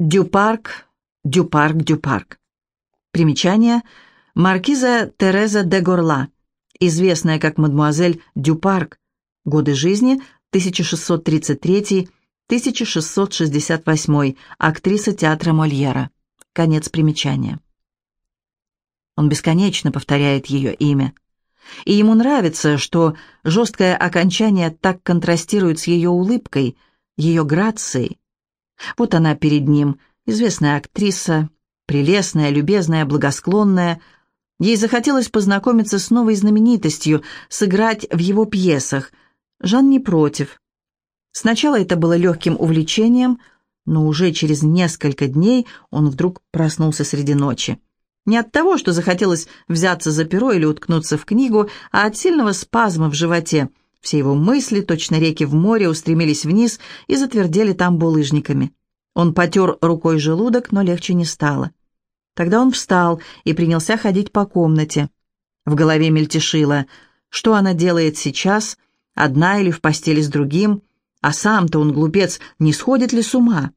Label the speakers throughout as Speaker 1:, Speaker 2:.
Speaker 1: Дюпарк, Дюпарк, Дюпарк. Примечание. Маркиза Тереза де Горла, известная как мадмуазель Дюпарк, годы жизни 1633-1668, актриса театра Мольера. Конец примечания. Он бесконечно повторяет ее имя. И ему нравится, что жесткое окончание так контрастирует с ее улыбкой, ее грацией. Вот она перед ним, известная актриса, прелестная, любезная, благосклонная. Ей захотелось познакомиться с новой знаменитостью, сыграть в его пьесах. Жан не против. Сначала это было легким увлечением, но уже через несколько дней он вдруг проснулся среди ночи. Не от того, что захотелось взяться за перо или уткнуться в книгу, а от сильного спазма в животе. Все его мысли, точно реки в море, устремились вниз и затвердели там булыжниками. Он потер рукой желудок, но легче не стало. Тогда он встал и принялся ходить по комнате. В голове мельтешило, что она делает сейчас, одна или в постели с другим, а сам-то он, глупец, не сходит ли с ума?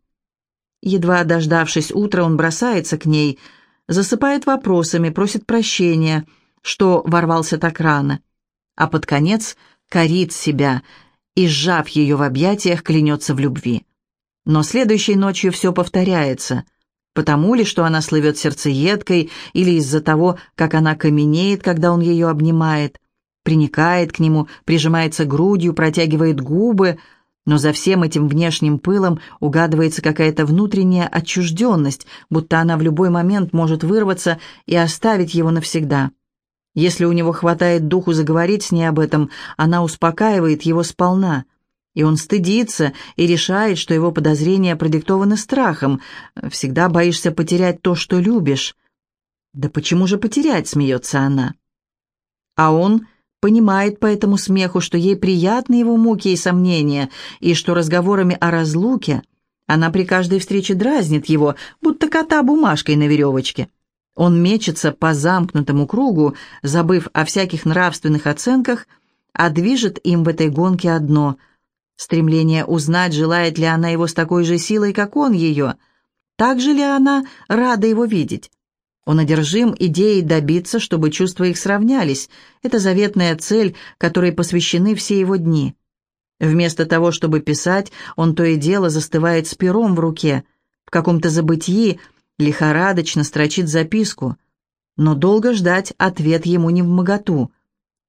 Speaker 1: Едва дождавшись утра, он бросается к ней — засыпает вопросами, просит прощения, что ворвался так рано, а под конец корит себя и, сжав ее в объятиях, клянется в любви. Но следующей ночью все повторяется, потому ли, что она слывет сердцеедкой, или из-за того, как она каменеет, когда он ее обнимает, приникает к нему, прижимается грудью, протягивает губы — но за всем этим внешним пылом угадывается какая-то внутренняя отчужденность, будто она в любой момент может вырваться и оставить его навсегда. Если у него хватает духу заговорить с ней об этом, она успокаивает его сполна, и он стыдится и решает, что его подозрения продиктованы страхом. Всегда боишься потерять то, что любишь. «Да почему же потерять?» — смеется она. А он понимает по этому смеху, что ей приятны его муки и сомнения, и что разговорами о разлуке она при каждой встрече дразнит его, будто кота бумажкой на веревочке. Он мечется по замкнутому кругу, забыв о всяких нравственных оценках, а движет им в этой гонке одно — стремление узнать, желает ли она его с такой же силой, как он ее, так же ли она рада его видеть. Он одержим идеей добиться, чтобы чувства их сравнялись. Это заветная цель, которой посвящены все его дни. Вместо того, чтобы писать, он то и дело застывает с пером в руке. В каком-то забытии лихорадочно строчит записку. Но долго ждать ответ ему не в моготу.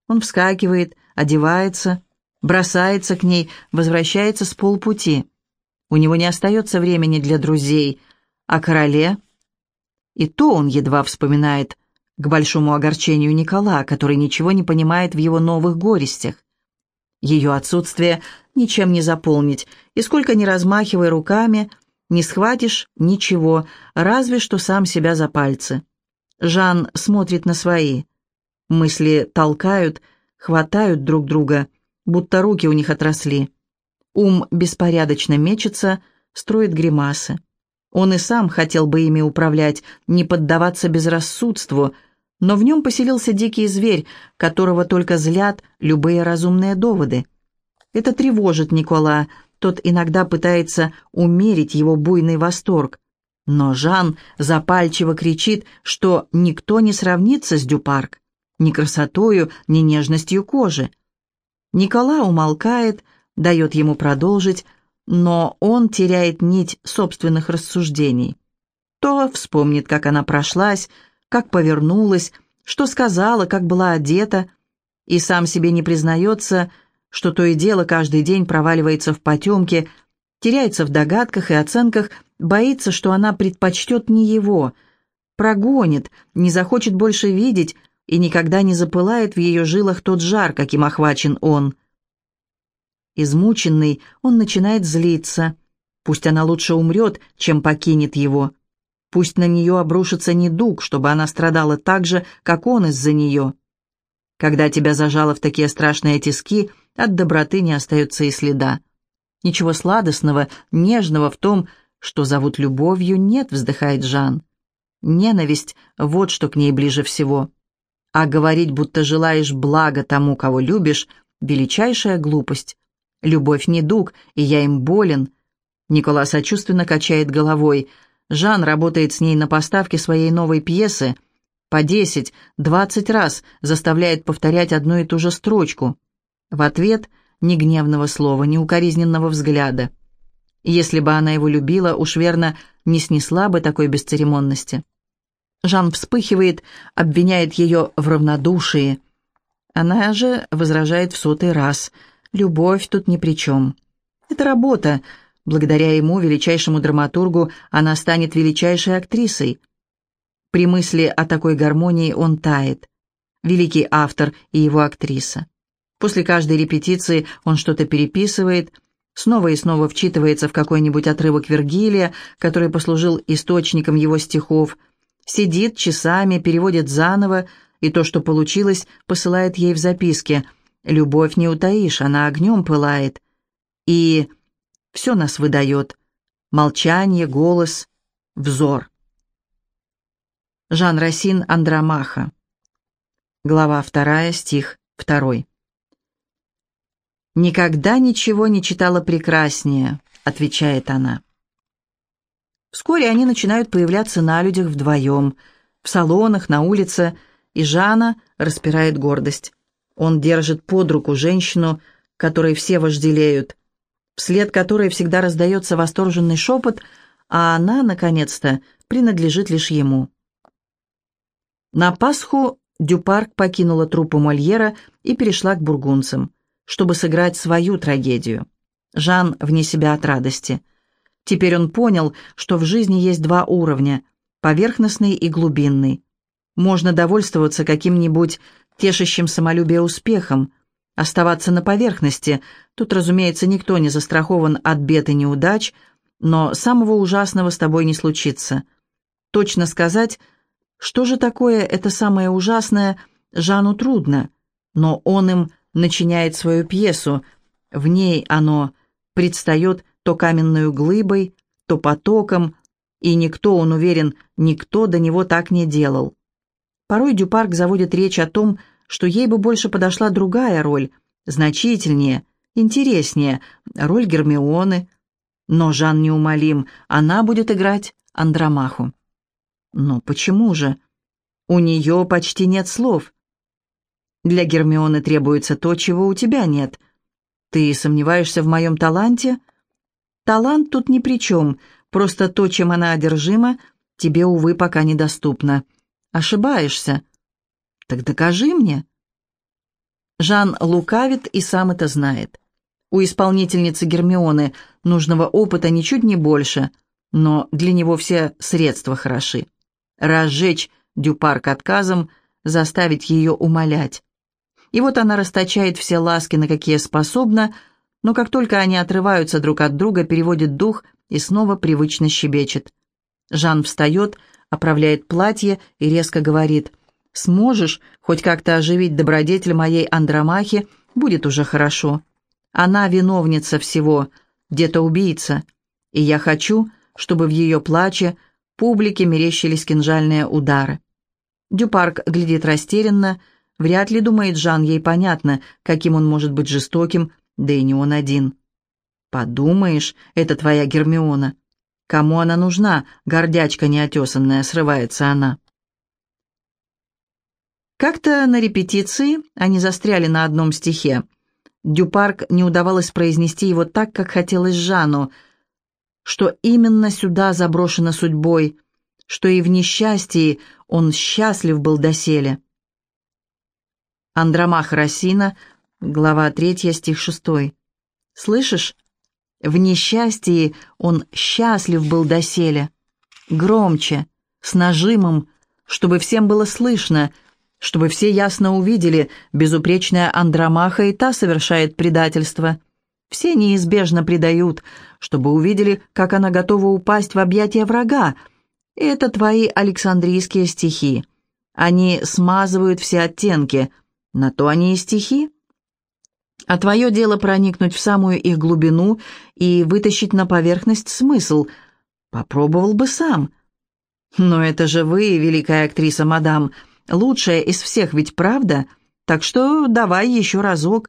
Speaker 1: Он вскакивает, одевается, бросается к ней, возвращается с полпути. У него не остается времени для друзей, а короле и то он едва вспоминает, к большому огорчению Никола, который ничего не понимает в его новых горестях. Ее отсутствие ничем не заполнить, и сколько ни размахивай руками, не схватишь ничего, разве что сам себя за пальцы. Жан смотрит на свои. Мысли толкают, хватают друг друга, будто руки у них отросли. Ум беспорядочно мечется, строит гримасы. Он и сам хотел бы ими управлять, не поддаваться безрассудству, но в нем поселился дикий зверь, которого только злят любые разумные доводы. Это тревожит Никола, тот иногда пытается умерить его буйный восторг. Но Жан запальчиво кричит, что никто не сравнится с Дюпарк, ни красотою, ни нежностью кожи. Никола умолкает, дает ему продолжить, но он теряет нить собственных рассуждений. То вспомнит, как она прошлась, как повернулась, что сказала, как была одета, и сам себе не признается, что то и дело каждый день проваливается в потемке, теряется в догадках и оценках, боится, что она предпочтет не его, прогонит, не захочет больше видеть и никогда не запылает в ее жилах тот жар, каким охвачен он – Измученный, он начинает злиться. Пусть она лучше умрет, чем покинет его. Пусть на нее обрушится недуг, чтобы она страдала так же, как он из-за нее. Когда тебя зажало в такие страшные тиски, от доброты не остается и следа. Ничего сладостного, нежного в том, что зовут любовью, нет, вздыхает Жан. Ненависть — вот что к ней ближе всего. А говорить, будто желаешь блага тому, кого любишь, — величайшая глупость. Любовь не дуг, и я им болен. Никола сочувственно качает головой. Жан работает с ней на поставке своей новой пьесы. По десять, двадцать раз заставляет повторять одну и ту же строчку. В ответ ни гневного слова, ни укоризненного взгляда. Если бы она его любила, уж верно, не снесла бы такой бесцеремонности. Жан вспыхивает, обвиняет ее в равнодушии. Она же возражает в сотый раз. Любовь тут ни при чем. Это работа. Благодаря ему, величайшему драматургу, она станет величайшей актрисой. При мысли о такой гармонии он тает. Великий автор и его актриса. После каждой репетиции он что-то переписывает, снова и снова вчитывается в какой-нибудь отрывок Вергилия, который послужил источником его стихов, сидит часами, переводит заново, и то, что получилось, посылает ей в записке. «Любовь не утаишь, она огнем пылает». И все нас выдает. Молчание, голос, взор. Жан Расин Андромаха. Глава вторая, стих второй. «Никогда ничего не читала прекраснее», — отвечает она. Вскоре они начинают появляться на людях вдвоем, в салонах, на улице, и Жана распирает гордость. Он держит под руку женщину, которой все вожделеют, вслед которой всегда раздается восторженный шепот, а она, наконец-то, принадлежит лишь ему. На Пасху Дюпарк покинула труппу Мольера и перешла к бургунцам, чтобы сыграть свою трагедию. Жан вне себя от радости. Теперь он понял, что в жизни есть два уровня – поверхностный и глубинный. Можно довольствоваться каким-нибудь тешащим самолюбие успехом, оставаться на поверхности. Тут, разумеется, никто не застрахован от бед и неудач, но самого ужасного с тобой не случится. Точно сказать, что же такое это самое ужасное, Жану трудно, но он им начиняет свою пьесу, в ней оно предстает то каменную глыбой, то потоком, и никто, он уверен, никто до него так не делал. Порой Дюпарк заводит речь о том, что ей бы больше подошла другая роль, значительнее, интереснее, роль Гермионы. Но Жан неумолим, она будет играть Андромаху. Но почему же? У нее почти нет слов. Для Гермионы требуется то, чего у тебя нет. Ты сомневаешься в моем таланте? Талант тут ни при чем, просто то, чем она одержима, тебе, увы, пока недоступно. Ошибаешься. Так докажи мне. Жан лукавит и сам это знает. У исполнительницы Гермионы нужного опыта ничуть не больше, но для него все средства хороши. Разжечь Дюпарк отказом, заставить ее умолять. И вот она расточает все ласки, на какие способна, но как только они отрываются друг от друга, переводит дух и снова привычно щебечет. Жан встает, оправляет платье и резко говорит, «Сможешь хоть как-то оживить добродетель моей Андромахи, будет уже хорошо. Она виновница всего, где-то убийца, и я хочу, чтобы в ее плаче публике мерещились кинжальные удары». Дюпарк глядит растерянно, вряд ли, думает Жан, ей понятно, каким он может быть жестоким, да и не он один. «Подумаешь, это твоя Гермиона. Кому она нужна, гордячка неотесанная?» — срывается она. Как-то на репетиции они застряли на одном стихе. Дюпарк не удавалось произнести его так, как хотелось Жану, что именно сюда заброшено судьбой, что и в несчастье он счастлив был доселе. Андромах Росина Глава 3, стих 6. «Слышишь? В несчастье он счастлив был доселе. Громче, с нажимом, чтобы всем было слышно, чтобы все ясно увидели, безупречная Андромаха и та совершает предательство. Все неизбежно предают, чтобы увидели, как она готова упасть в объятия врага. Это твои Александрийские стихи. Они смазывают все оттенки. На то они и стихи. А твое дело проникнуть в самую их глубину и вытащить на поверхность смысл. Попробовал бы сам. Но это же вы, великая актриса, мадам, лучшая из всех, ведь правда? Так что давай еще разок.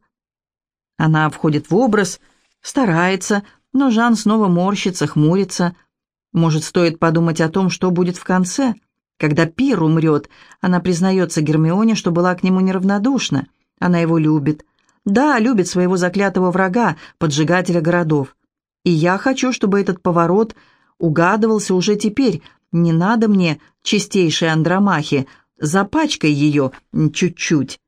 Speaker 1: Она входит в образ, старается, Но Жан снова морщится, хмурится. Может, стоит подумать о том, что будет в конце? Когда Пир умрет, она признается Гермионе, что была к нему неравнодушна. Она его любит. Да, любит своего заклятого врага, поджигателя городов. И я хочу, чтобы этот поворот угадывался уже теперь. Не надо мне чистейшей Андромахи, запачкай ее чуть-чуть.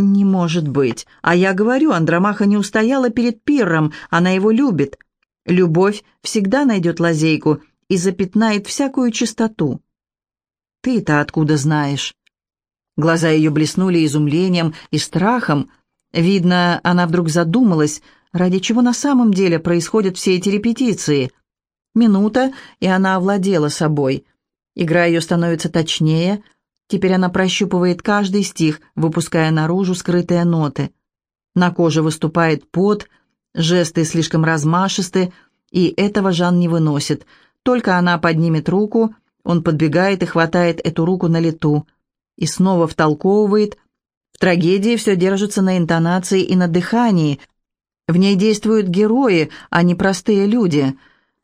Speaker 1: «Не может быть. А я говорю, Андромаха не устояла перед Пирром, она его любит. Любовь всегда найдет лазейку и запятнает всякую чистоту». «Ты-то откуда знаешь?» Глаза ее блеснули изумлением и страхом. Видно, она вдруг задумалась, ради чего на самом деле происходят все эти репетиции. Минута, и она овладела собой. Игра ее становится точнее — Теперь она прощупывает каждый стих, выпуская наружу скрытые ноты. На коже выступает пот, жесты слишком размашисты, и этого Жан не выносит. Только она поднимет руку, он подбегает и хватает эту руку на лету. И снова втолковывает. В трагедии все держится на интонации и на дыхании. В ней действуют герои, а не простые люди.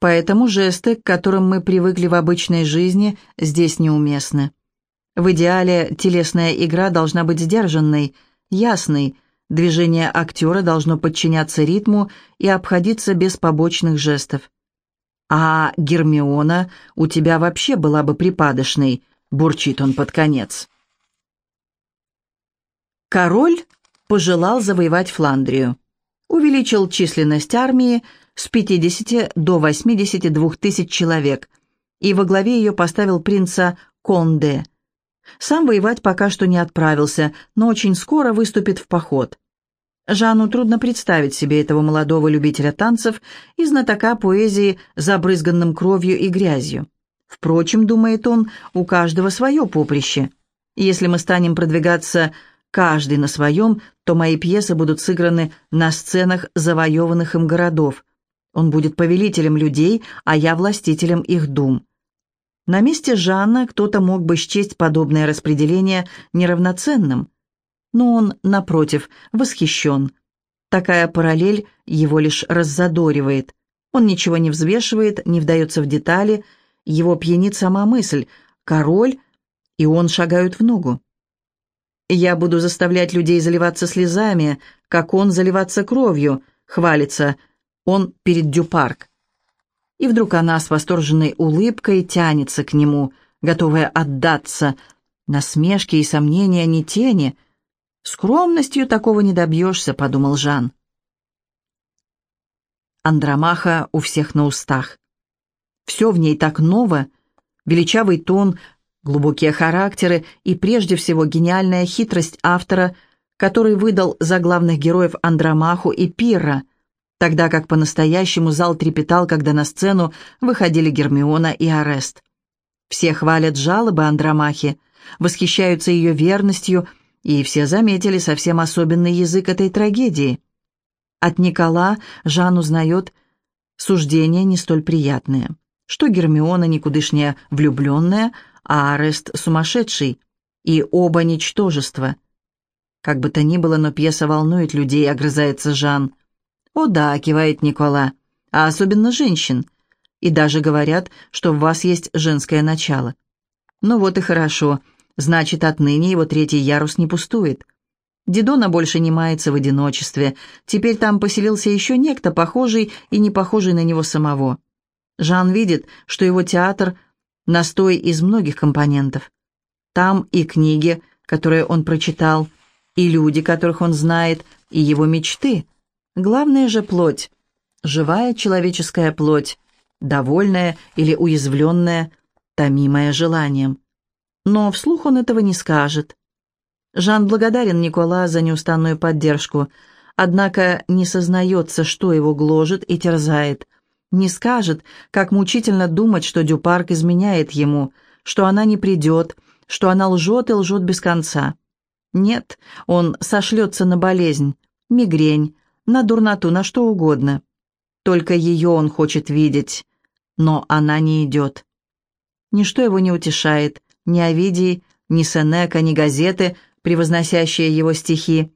Speaker 1: Поэтому жесты, к которым мы привыкли в обычной жизни, здесь неуместны. В идеале телесная игра должна быть сдержанной, ясной, движение актера должно подчиняться ритму и обходиться без побочных жестов. «А Гермиона у тебя вообще была бы припадочной», — бурчит он под конец. Король пожелал завоевать Фландрию. Увеличил численность армии с 50 до 82 тысяч человек и во главе ее поставил принца Конде – сам воевать пока что не отправился, но очень скоро выступит в поход. Жанну трудно представить себе этого молодого любителя танцев и знатока поэзии, забрызганным кровью и грязью. Впрочем, думает он, у каждого свое поприще. Если мы станем продвигаться каждый на своем, то мои пьесы будут сыграны на сценах завоеванных им городов. Он будет повелителем людей, а я властителем их дум. На месте Жанна кто-то мог бы счесть подобное распределение неравноценным, но он, напротив, восхищен. Такая параллель его лишь раззадоривает. Он ничего не взвешивает, не вдается в детали, его пьянит сама мысль «король», и он шагают в ногу. «Я буду заставлять людей заливаться слезами, как он заливаться кровью», — хвалится он перед Дюпарк. И вдруг она с восторженной улыбкой тянется к нему, готовая отдаться. Насмешки и сомнения не тени. «Скромностью такого не добьешься», — подумал Жан. Андромаха у всех на устах. Все в ней так ново, величавый тон, глубокие характеры и прежде всего гениальная хитрость автора, который выдал за главных героев Андромаху и Пирра — тогда как по-настоящему зал трепетал, когда на сцену выходили Гермиона и Арест. Все хвалят жалобы Андромахи, восхищаются ее верностью, и все заметили совсем особенный язык этой трагедии. От Никола Жан узнает суждения не столь приятные, что Гермиона никудышняя влюбленная, а Арест сумасшедший, и оба ничтожества. Как бы то ни было, но пьеса волнует людей, огрызается Жан. «О да», — кивает Никола, — «а особенно женщин. И даже говорят, что в вас есть женское начало». «Ну вот и хорошо. Значит, отныне его третий ярус не пустует». Дидона больше не мается в одиночестве. Теперь там поселился еще некто, похожий и не похожий на него самого. Жан видит, что его театр — настой из многих компонентов. Там и книги, которые он прочитал, и люди, которых он знает, и его мечты. Главное же плоть, живая человеческая плоть, довольная или уязвленная, томимая желанием. Но вслух он этого не скажет. Жан благодарен Никола за неустанную поддержку, однако не сознается, что его гложет и терзает. Не скажет, как мучительно думать, что Дюпарк изменяет ему, что она не придет, что она лжет и лжет без конца. Нет, он сошлется на болезнь, мигрень, на дурноту, на что угодно. Только ее он хочет видеть, но она не идет. Ничто его не утешает, ни Овидий, ни Сенека, ни газеты, превозносящие его стихи.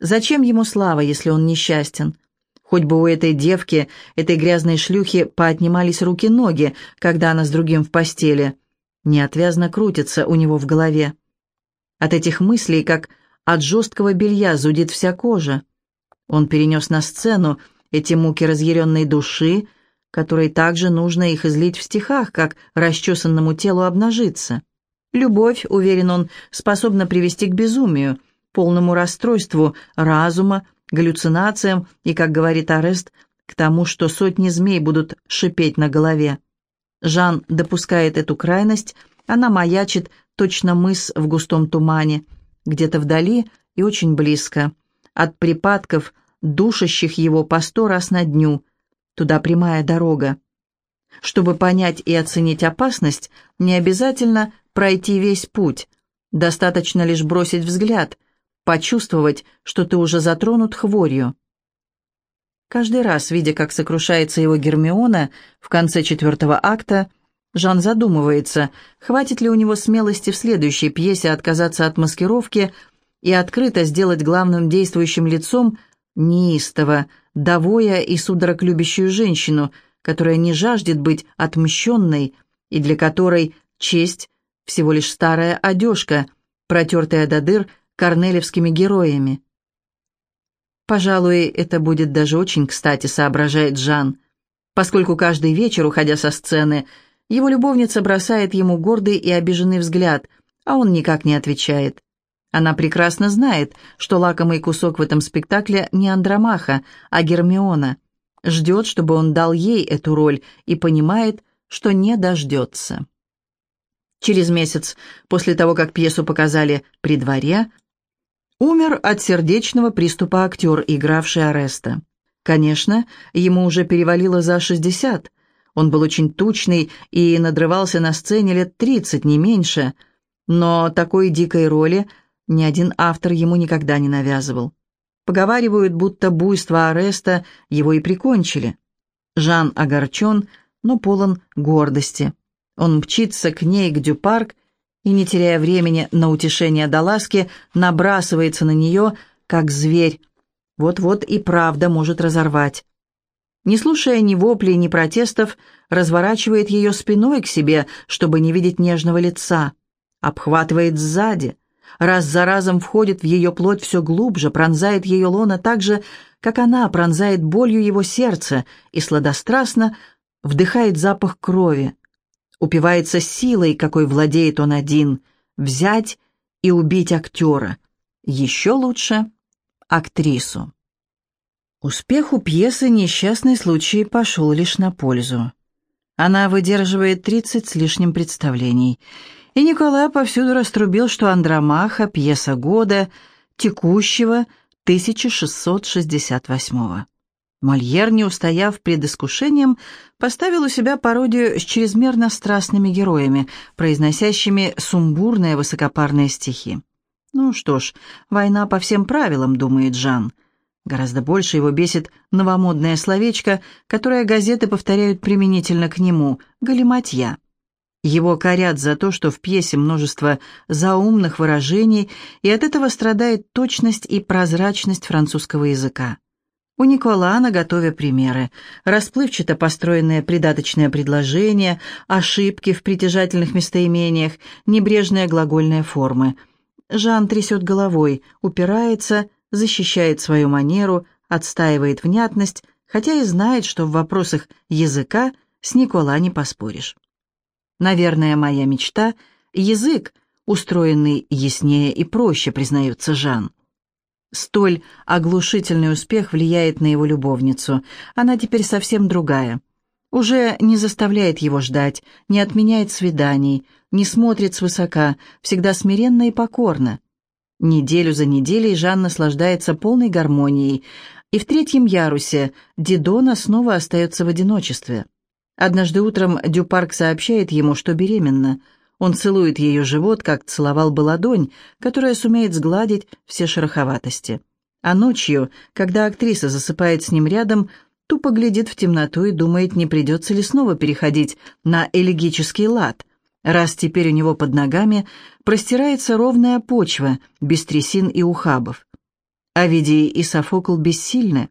Speaker 1: Зачем ему слава, если он несчастен? Хоть бы у этой девки, этой грязной шлюхи, поотнимались руки-ноги, когда она с другим в постели. Неотвязно крутится у него в голове. От этих мыслей, как от жесткого белья, зудит вся кожа. Он перенес на сцену эти муки разъяренной души, которой также нужно их излить в стихах, как расчесанному телу обнажиться. Любовь, уверен он, способна привести к безумию, полному расстройству разума, галлюцинациям и, как говорит Арест, к тому, что сотни змей будут шипеть на голове. Жан допускает эту крайность, она маячит, точно мыс в густом тумане, где-то вдали и очень близко. От припадков, душащих его по сто раз на дню, туда прямая дорога. Чтобы понять и оценить опасность, не обязательно пройти весь путь, достаточно лишь бросить взгляд, почувствовать, что ты уже затронут хворью. Каждый раз, видя, как сокрушается его Гермиона в конце четвертого акта, Жан задумывается, хватит ли у него смелости в следующей пьесе отказаться от маскировки и открыто сделать главным действующим лицом неистово, довоя и судорог любящую женщину, которая не жаждет быть отмщенной и для которой честь — всего лишь старая одежка, протертая до дыр корнелевскими героями. Пожалуй, это будет даже очень кстати, соображает Жан, поскольку каждый вечер, уходя со сцены, его любовница бросает ему гордый и обиженный взгляд, а он никак не отвечает. Она прекрасно знает, что лакомый кусок в этом спектакле не Андромаха, а Гермиона. Ждет, чтобы он дал ей эту роль, и понимает, что не дождется. Через месяц после того, как пьесу показали при дворе, Умер от сердечного приступа актер, игравший Ареста. Конечно, ему уже перевалило за 60. Он был очень тучный и надрывался на сцене лет 30, не меньше. Но такой дикой роли ни один автор ему никогда не навязывал. Поговаривают, будто буйство Ареста его и прикончили. Жан огорчен, но полон гордости. Он мчится к ней, к Дюпарк, и, не теряя времени на утешение до ласки, набрасывается на нее, как зверь. Вот-вот и правда может разорвать. Не слушая ни воплей, ни протестов, разворачивает ее спиной к себе, чтобы не видеть нежного лица. Обхватывает сзади. Раз за разом входит в ее плоть все глубже, пронзает ее лона так же, как она пронзает болью его сердце и сладострастно вдыхает запах крови, упивается силой, какой владеет он один, взять и убить актера. Еще лучше — актрису. Успеху пьесы несчастный случай пошел лишь на пользу. Она выдерживает тридцать с лишним представлений, и Николай повсюду раструбил, что «Андромаха» — пьеса года, текущего 1668 -го. Мольер, не устояв пред искушением, поставил у себя пародию с чрезмерно страстными героями, произносящими сумбурные высокопарные стихи. «Ну что ж, война по всем правилам», — думает Жан. Гораздо больше его бесит новомодное словечко, которое газеты повторяют применительно к нему — галиматья. Его корят за то, что в пьесе множество заумных выражений, и от этого страдает точность и прозрачность французского языка. У Никола на готове примеры. Расплывчато построенные придаточные предложения, ошибки в притяжательных местоимениях, небрежные глагольные формы. Жан трясет головой, упирается, защищает свою манеру, отстаивает внятность, хотя и знает, что в вопросах языка с Никола не поспоришь. Наверное, моя мечта — язык, устроенный яснее и проще, признается Жан. Столь оглушительный успех влияет на его любовницу. Она теперь совсем другая. Уже не заставляет его ждать, не отменяет свиданий, не смотрит свысока, всегда смиренно и покорно. Неделю за неделей Жан наслаждается полной гармонией, и в третьем ярусе Дидона снова остается в одиночестве. Однажды утром Дюпарк сообщает ему, что беременна – он целует ее живот, как целовал бы ладонь, которая сумеет сгладить все шероховатости. А ночью, когда актриса засыпает с ним рядом, тупо глядит в темноту и думает, не придется ли снова переходить на элегический лад, раз теперь у него под ногами простирается ровная почва, без трясин и ухабов. Овидий и Софокл бессильны.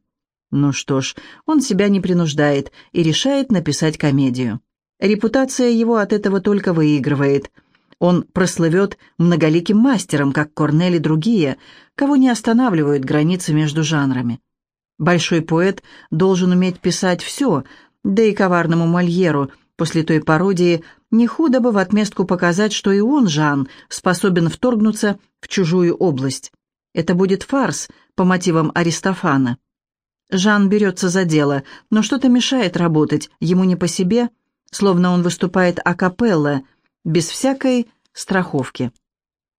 Speaker 1: Ну что ж, он себя не принуждает и решает написать комедию. Репутация его от этого только выигрывает. Он прослывет многоликим мастером, как Корнель и другие, кого не останавливают границы между жанрами. Большой поэт должен уметь писать все, да и коварному Мольеру после той пародии не худо бы в отместку показать, что и он, Жан, способен вторгнуться в чужую область. Это будет фарс по мотивам Аристофана. Жан берется за дело, но что-то мешает работать, ему не по себе, словно он выступает акапелла, без всякой страховки.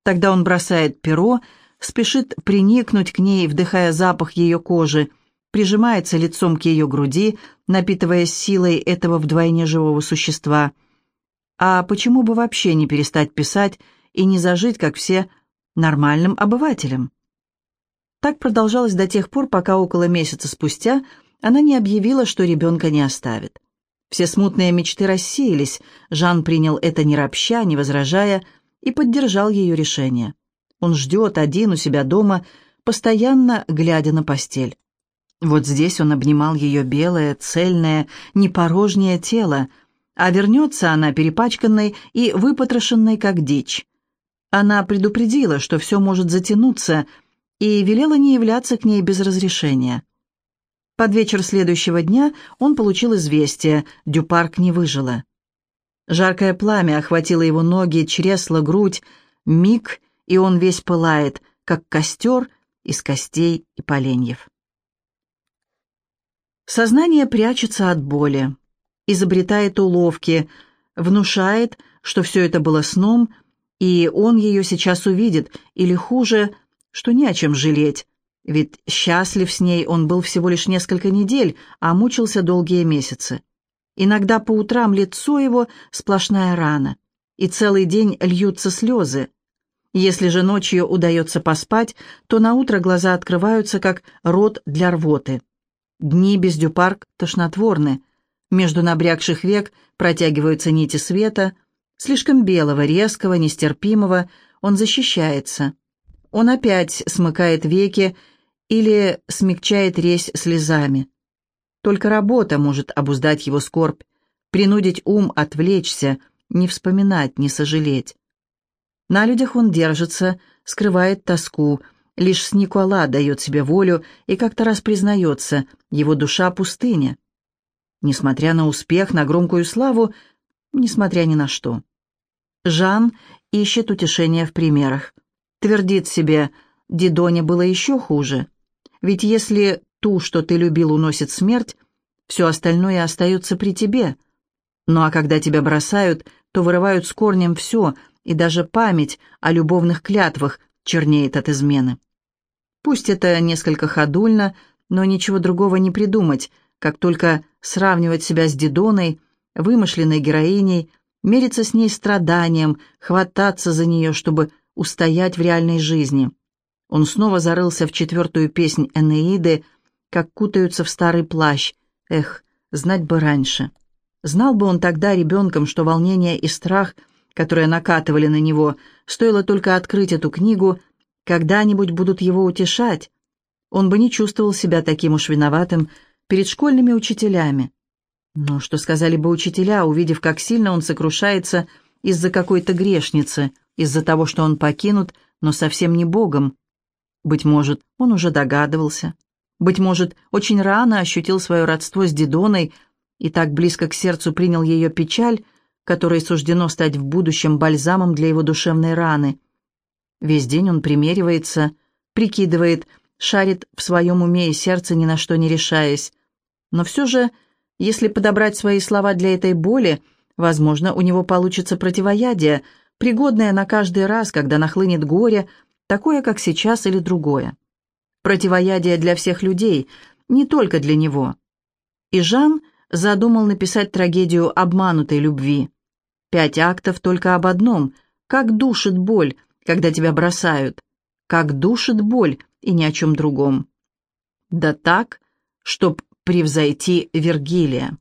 Speaker 1: Тогда он бросает перо, спешит приникнуть к ней, вдыхая запах ее кожи, прижимается лицом к ее груди, напитываясь силой этого вдвойне живого существа. А почему бы вообще не перестать писать и не зажить, как все, нормальным обывателем? Так продолжалось до тех пор, пока около месяца спустя она не объявила, что ребенка не оставит. Все смутные мечты рассеялись, Жан принял это не ропща, не возражая, и поддержал ее решение. Он ждет один у себя дома, постоянно глядя на постель. Вот здесь он обнимал ее белое, цельное, непорожнее тело, а вернется она перепачканной и выпотрошенной, как дичь. Она предупредила, что все может затянуться — и велела не являться к ней без разрешения. Под вечер следующего дня он получил известие, Дюпарк не выжила. Жаркое пламя охватило его ноги, чресло, грудь, миг, и он весь пылает, как костер из костей и поленьев. Сознание прячется от боли, изобретает уловки, внушает, что все это было сном, и он ее сейчас увидит, или хуже – что не о чем жалеть, ведь счастлив с ней он был всего лишь несколько недель, а мучился долгие месяцы. Иногда по утрам лицо его сплошная рана, и целый день льются слезы. Если же ночью удается поспать, то на утро глаза открываются, как рот для рвоты. Дни без дюпарк тошнотворны. Между набрякших век протягиваются нити света, слишком белого, резкого, нестерпимого, он защищается. Он опять смыкает веки или смягчает резь слезами. Только работа может обуздать его скорбь, принудить ум отвлечься, не вспоминать, не сожалеть. На людях он держится, скрывает тоску, лишь с Никола дает себе волю и как-то раз признается, его душа пустыня. Несмотря на успех, на громкую славу, несмотря ни на что. Жан ищет утешения в примерах. Твердит себе, Дидоне было еще хуже. Ведь если ту, что ты любил, уносит смерть, все остальное остается при тебе. Ну а когда тебя бросают, то вырывают с корнем все, и даже память о любовных клятвах чернеет от измены. Пусть это несколько ходульно, но ничего другого не придумать, как только сравнивать себя с Дидоной, вымышленной героиней, мериться с ней страданием, хвататься за нее, чтобы устоять в реальной жизни. Он снова зарылся в четвертую песнь Энеиды, как кутаются в старый плащ. Эх, знать бы раньше. Знал бы он тогда ребенком, что волнение и страх, которые накатывали на него, стоило только открыть эту книгу, когда-нибудь будут его утешать. Он бы не чувствовал себя таким уж виноватым перед школьными учителями. Но что сказали бы учителя, увидев, как сильно он сокрушается из-за какой-то грешницы – из-за того, что он покинут, но совсем не Богом. Быть может, он уже догадывался. Быть может, очень рано ощутил свое родство с Дидоной и так близко к сердцу принял ее печаль, которой суждено стать в будущем бальзамом для его душевной раны. Весь день он примеривается, прикидывает, шарит в своем уме и сердце, ни на что не решаясь. Но все же, если подобрать свои слова для этой боли, возможно, у него получится противоядие — пригодное на каждый раз, когда нахлынет горе, такое, как сейчас или другое. Противоядие для всех людей, не только для него. И Жан задумал написать трагедию обманутой любви. Пять актов только об одном – как душит боль, когда тебя бросают, как душит боль и ни о чем другом. Да так, чтоб превзойти Вергилия.